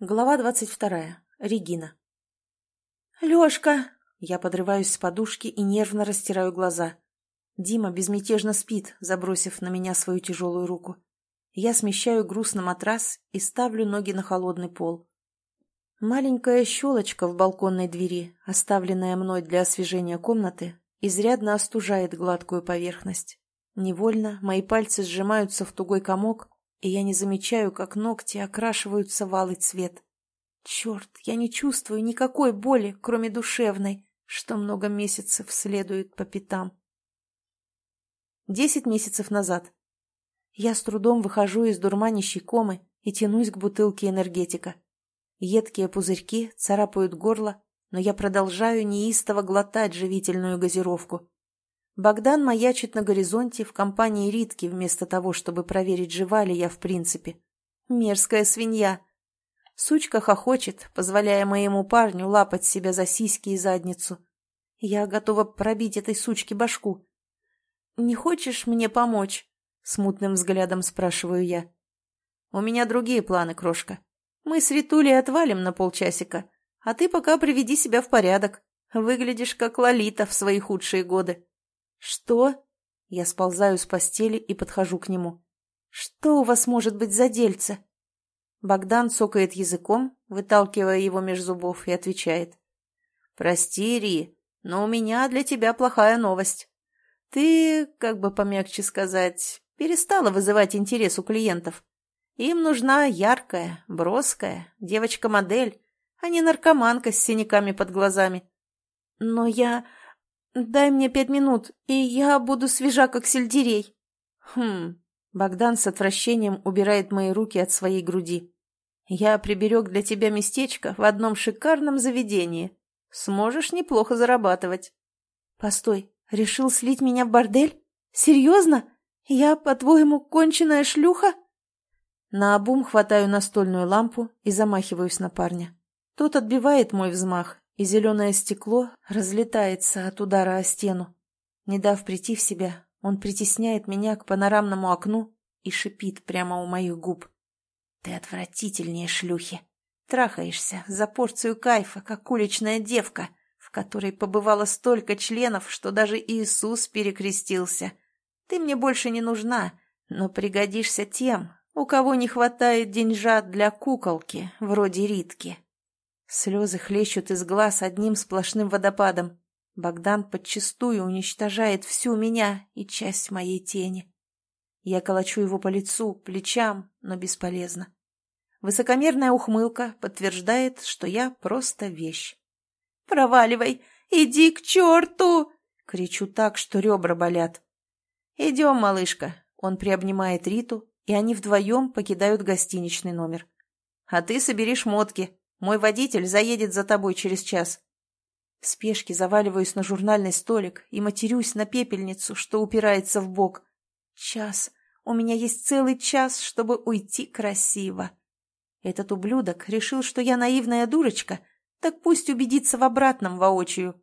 Глава двадцать вторая. Регина. «Лешка!» Я подрываюсь с подушки и нервно растираю глаза. Дима безмятежно спит, забросив на меня свою тяжелую руку. Я смещаю груз на матрас и ставлю ноги на холодный пол. Маленькая щелочка в балконной двери, оставленная мной для освежения комнаты, изрядно остужает гладкую поверхность. Невольно мои пальцы сжимаются в тугой комок, и я не замечаю, как ногти окрашиваются в алый цвет. Черт, я не чувствую никакой боли, кроме душевной, что много месяцев следует по пятам. Десять месяцев назад. Я с трудом выхожу из дурманящей комы и тянусь к бутылке энергетика. Едкие пузырьки царапают горло, но я продолжаю неистово глотать живительную газировку. Богдан маячит на горизонте в компании Ритки вместо того, чтобы проверить, жива ли я в принципе. Мерзкая свинья. Сучка хохочет, позволяя моему парню лапать себя за сиськи и задницу. Я готова пробить этой сучке башку. «Не хочешь мне помочь?» — смутным взглядом спрашиваю я. «У меня другие планы, крошка. Мы с Ритулей отвалим на полчасика, а ты пока приведи себя в порядок. Выглядишь как Лолита в свои худшие годы». «Что?» Я сползаю с постели и подхожу к нему. «Что у вас может быть за дельце?» Богдан цокает языком, выталкивая его меж зубов, и отвечает. «Прости, Ри, но у меня для тебя плохая новость. Ты, как бы помягче сказать, перестала вызывать интерес у клиентов. Им нужна яркая, броская девочка-модель, а не наркоманка с синяками под глазами. Но я... «Дай мне пять минут, и я буду свежа, как сельдерей». «Хм...» Богдан с отвращением убирает мои руки от своей груди. «Я приберег для тебя местечко в одном шикарном заведении. Сможешь неплохо зарабатывать». «Постой, решил слить меня в бордель? Серьезно? Я, по-твоему, конченая шлюха?» Наобум хватаю настольную лампу и замахиваюсь на парня. Тот отбивает мой взмах и зеленое стекло разлетается от удара о стену. Не дав прийти в себя, он притесняет меня к панорамному окну и шипит прямо у моих губ. «Ты отвратительнее шлюхи. Трахаешься за порцию кайфа, как уличная девка, в которой побывало столько членов, что даже Иисус перекрестился. Ты мне больше не нужна, но пригодишься тем, у кого не хватает деньжат для куколки, вроде Ритки». Слезы хлещут из глаз одним сплошным водопадом. Богдан подчистую уничтожает всю меня и часть моей тени. Я колочу его по лицу, плечам, но бесполезно. Высокомерная ухмылка подтверждает, что я просто вещь. «Проваливай! Иди к черту!» Кричу так, что ребра болят. «Идем, малышка!» Он приобнимает Риту, и они вдвоем покидают гостиничный номер. «А ты собери шмотки, мой водитель заедет за тобой через час. В спешке заваливаюсь на журнальный столик и матерюсь на пепельницу, что упирается в бок. Час. У меня есть целый час, чтобы уйти красиво. Этот ублюдок решил, что я наивная дурочка, так пусть убедится в обратном воочию.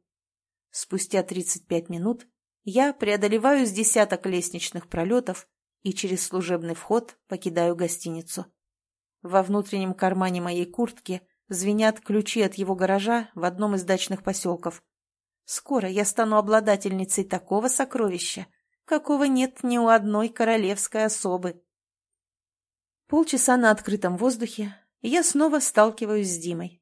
Спустя тридцать пять минут я преодолеваю с десяток лестничных пролетов и через служебный вход покидаю гостиницу. Во внутреннем кармане моей куртки – Звенят ключи от его гаража в одном из дачных поселков. Скоро я стану обладательницей такого сокровища, какого нет ни у одной королевской особы. Полчаса на открытом воздухе, и я снова сталкиваюсь с Димой.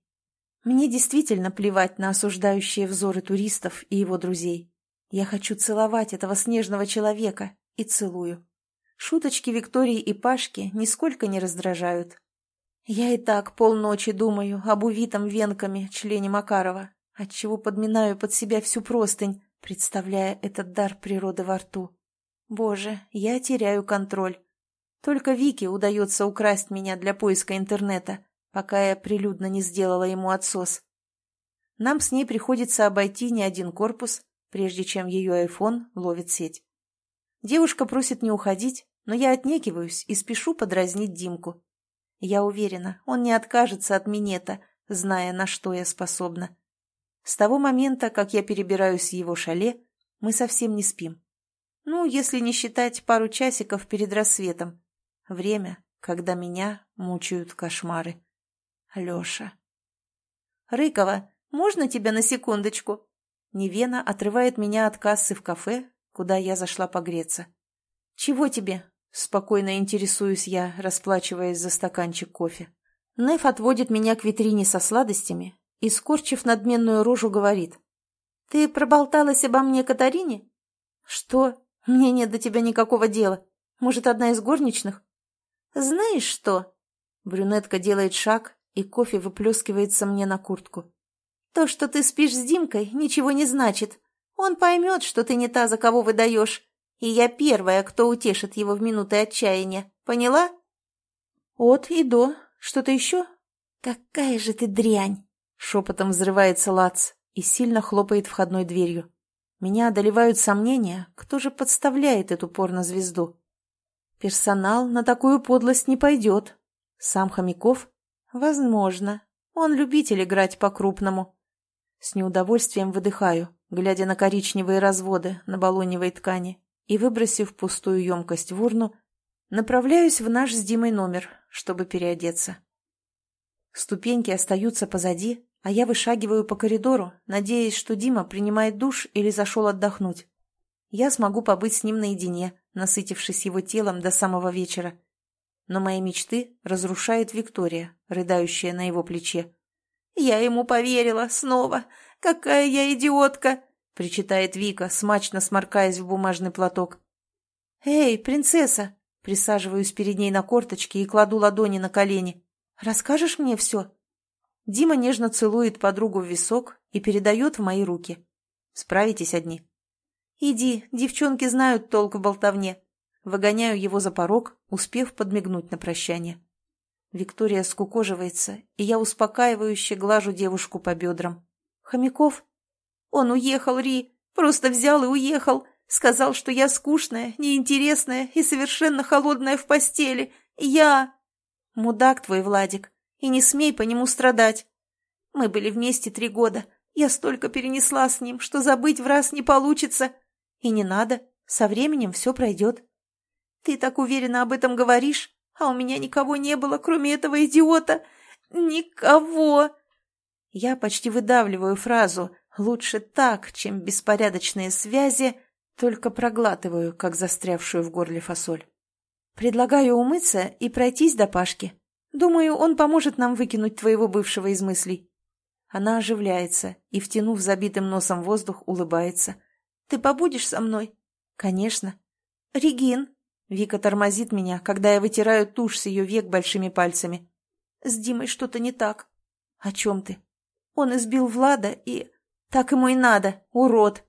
Мне действительно плевать на осуждающие взоры туристов и его друзей. Я хочу целовать этого снежного человека и целую. Шуточки Виктории и Пашки нисколько не раздражают. Я и так полночи думаю об увитом венками члене Макарова, отчего подминаю под себя всю простынь, представляя этот дар природы во рту. Боже, я теряю контроль. Только Вике удается украсть меня для поиска интернета, пока я прилюдно не сделала ему отсос. Нам с ней приходится обойти не один корпус, прежде чем ее айфон ловит сеть. Девушка просит не уходить, но я отнекиваюсь и спешу подразнить Димку. Я уверена, он не откажется от минета, зная, на что я способна. С того момента, как я перебираюсь в его шале, мы совсем не спим. Ну, если не считать пару часиков перед рассветом. Время, когда меня мучают кошмары. Леша. «Рыкова, можно тебя на секундочку?» Невена отрывает меня от кассы в кафе, куда я зашла погреться. «Чего тебе?» – спокойно интересуюсь я, расплачиваясь за стаканчик кофе. Неф отводит меня к витрине со сладостями и, скорчив надменную рожу, говорит. «Ты проболталась обо мне Катарине?» «Что? Мне нет до тебя никакого дела. Может, одна из горничных?» «Знаешь что?» Брюнетка делает шаг, и кофе выплескивается мне на куртку. «То, что ты спишь с Димкой, ничего не значит. Он поймет, что ты не та, за кого выдаешь. И я первая, кто утешит его в минуты отчаяния. Поняла?» «От и до. Что-то еще?» «Какая же ты дрянь!» Шепотом взрывается Лац и сильно хлопает входной дверью. Меня одолевают сомнения, кто же подставляет эту порнозвезду. Персонал на такую подлость не пойдет. Сам Хомяков? Возможно. Он любитель играть по-крупному. С неудовольствием выдыхаю, глядя на коричневые разводы на баллоневой ткани, и, выбросив пустую емкость в урну, направляюсь в наш с Димой номер, чтобы переодеться. Ступеньки остаются позади, а я вышагиваю по коридору, надеясь, что Дима принимает душ или зашел отдохнуть. Я смогу побыть с ним наедине, насытившись его телом до самого вечера. Но мои мечты разрушает Виктория, рыдающая на его плече. «Я ему поверила снова! Какая я идиотка!» — причитает Вика, смачно сморкаясь в бумажный платок. «Эй, принцесса!» — присаживаюсь перед ней на корточки и кладу ладони на колени. «Расскажешь мне все?» Дима нежно целует подругу в висок и передает в мои руки. «Справитесь одни?» «Иди, девчонки знают толк в болтовне». Выгоняю его за порог, успев подмигнуть на прощание. Виктория скукоживается, и я успокаивающе глажу девушку по бедрам. «Хомяков?» «Он уехал, Ри, просто взял и уехал. Сказал, что я скучная, неинтересная и совершенно холодная в постели. Я...» «Мудак твой, Владик, и не смей по нему страдать. Мы были вместе три года. Я столько перенесла с ним, что забыть в раз не получится. И не надо, со временем все пройдет. Ты так уверенно об этом говоришь, а у меня никого не было, кроме этого идиота. Никого!» Я почти выдавливаю фразу «лучше так, чем беспорядочные связи», только проглатываю, как застрявшую в горле фасоль. Предлагаю умыться и пройтись до Пашки. Думаю, он поможет нам выкинуть твоего бывшего из мыслей. Она оживляется и, втянув забитым носом воздух, улыбается. Ты побудешь со мной? Конечно. Регин. Вика тормозит меня, когда я вытираю тушь с ее век большими пальцами. С Димой что-то не так. О чем ты? Он избил Влада и... Так ему и надо, урод.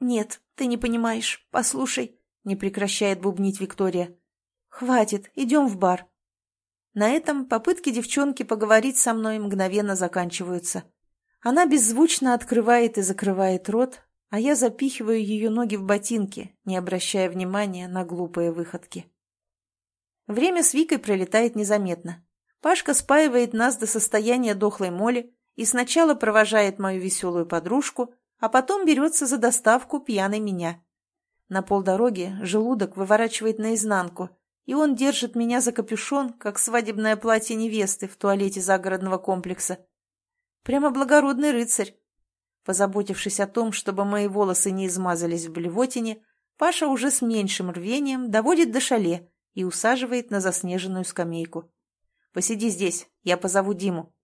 Нет, ты не понимаешь. Послушай, не прекращает бубнить Виктория. Хватит, идем в бар. На этом попытки девчонки поговорить со мной мгновенно заканчиваются. Она беззвучно открывает и закрывает рот, а я запихиваю ее ноги в ботинки, не обращая внимания на глупые выходки. Время с Викой пролетает незаметно. Пашка спаивает нас до состояния дохлой моли и сначала провожает мою веселую подружку, а потом берется за доставку пьяной меня. На полдороги желудок выворачивает наизнанку, и он держит меня за капюшон, как свадебное платье невесты в туалете загородного комплекса. Прямо благородный рыцарь. Позаботившись о том, чтобы мои волосы не измазались в блевотине, Паша уже с меньшим рвением доводит до шале и усаживает на заснеженную скамейку. «Посиди здесь, я позову Диму».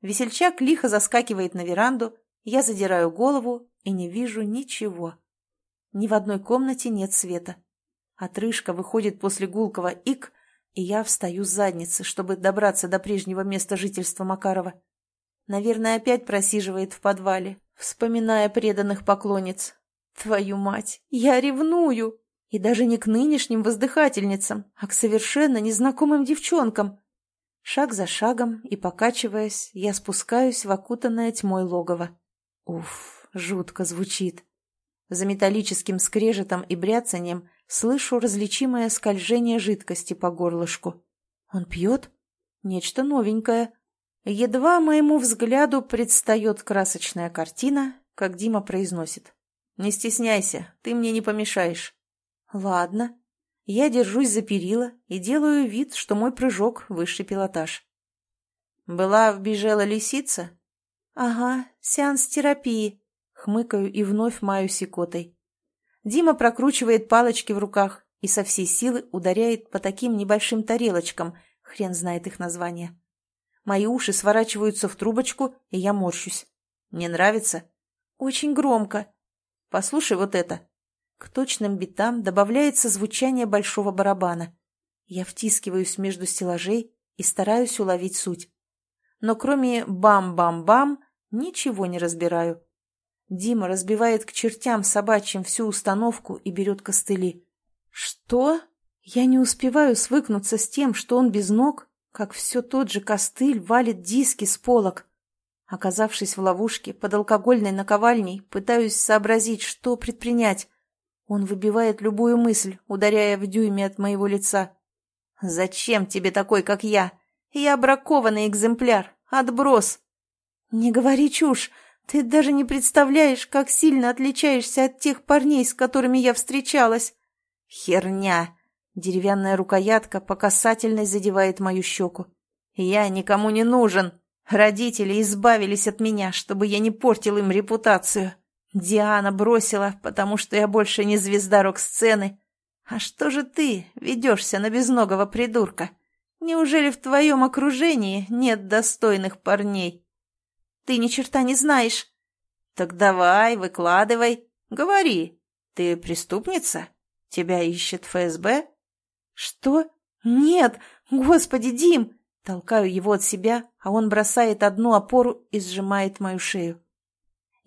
Весельчак лихо заскакивает на веранду, я задираю голову и не вижу ничего. Ни в одной комнате нет света. Отрыжка выходит после гулкого «ик», и я встаю с задницы, чтобы добраться до прежнего места жительства Макарова. Наверное, опять просиживает в подвале, вспоминая преданных поклонниц. Твою мать, я ревную! И даже не к нынешним воздыхательницам, а к совершенно незнакомым девчонкам. Шаг за шагом и покачиваясь, я спускаюсь в окутанное тьмой логово. Уф, жутко звучит. За металлическим скрежетом и бряцанием слышу различимое скольжение жидкости по горлышку. Он пьет? Нечто новенькое. Едва моему взгляду предстает красочная картина, как Дима произносит. «Не стесняйся, ты мне не помешаешь». «Ладно». Я держусь за перила и делаю вид, что мой прыжок — высший пилотаж. Была в Бежела лисица? Ага, сеанс терапии. Хмыкаю и вновь маю секотой. Дима прокручивает палочки в руках и со всей силы ударяет по таким небольшим тарелочкам, хрен знает их название. Мои уши сворачиваются в трубочку, и я морщусь. Не нравится? Очень громко. Послушай вот это. К точным битам добавляется звучание большого барабана. Я втискиваюсь между стеллажей и стараюсь уловить суть. Но кроме «бам-бам-бам» ничего не разбираю. Дима разбивает к чертям собачьим всю установку и берет костыли. Что? Я не успеваю свыкнуться с тем, что он без ног, как все тот же костыль валит диски с полок. Оказавшись в ловушке под алкогольной наковальней, пытаюсь сообразить, что предпринять. Он выбивает любую мысль, ударяя в дюйме от моего лица. «Зачем тебе такой, как я? Я бракованный экземпляр. Отброс!» «Не говори чушь. Ты даже не представляешь, как сильно отличаешься от тех парней, с которыми я встречалась». «Херня!» Деревянная рукоятка по касательной задевает мою щеку. «Я никому не нужен. Родители избавились от меня, чтобы я не портил им репутацию. Диана бросила, потому что я больше не звезда рок-сцены. А что же ты ведешься на безногого придурка? Неужели в твоем окружении нет достойных парней? Ты ни черта не знаешь. Так давай, выкладывай, говори. Ты преступница? Тебя ищет ФСБ? Что? Нет, господи, Дим! Толкаю его от себя, а он бросает одну опору и сжимает мою шею.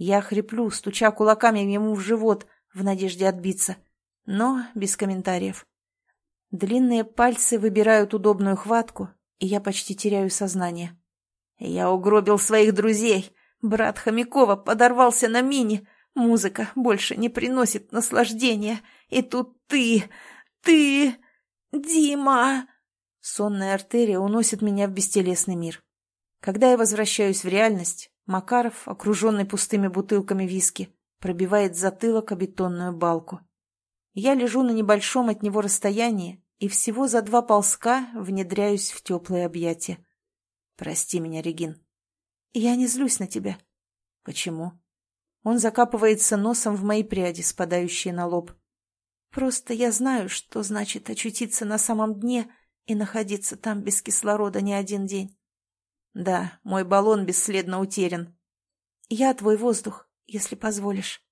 Я хриплю, стуча кулаками ему в живот, в надежде отбиться. Но без комментариев. Длинные пальцы выбирают удобную хватку, и я почти теряю сознание. Я угробил своих друзей. Брат Хомякова подорвался на мини. Музыка больше не приносит наслаждения. И тут ты... ты... Дима... Сонная артерия уносит меня в бестелесный мир. Когда я возвращаюсь в реальность, Макаров, окруженный пустыми бутылками виски, пробивает затылок о бетонную балку. Я лежу на небольшом от него расстоянии и всего за два ползка внедряюсь в теплые объятия. Прости меня, Регин. Я не злюсь на тебя. Почему? Он закапывается носом в мои пряди, спадающие на лоб. Просто я знаю, что значит очутиться на самом дне и находиться там без кислорода не один день. Да, мой баллон бесследно утерян. Я твой воздух, если позволишь.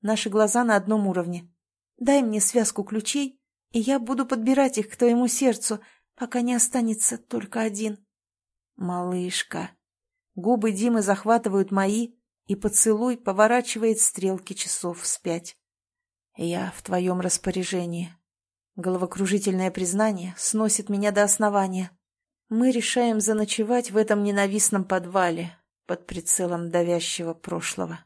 Наши глаза на одном уровне. Дай мне связку ключей, и я буду подбирать их к твоему сердцу, пока не останется только один. Малышка. Губы Димы захватывают мои, и поцелуй поворачивает стрелки часов вспять. Я в твоем распоряжении. Головокружительное признание сносит меня до основания. Мы решаем заночевать в этом ненавистном подвале под прицелом давящего прошлого.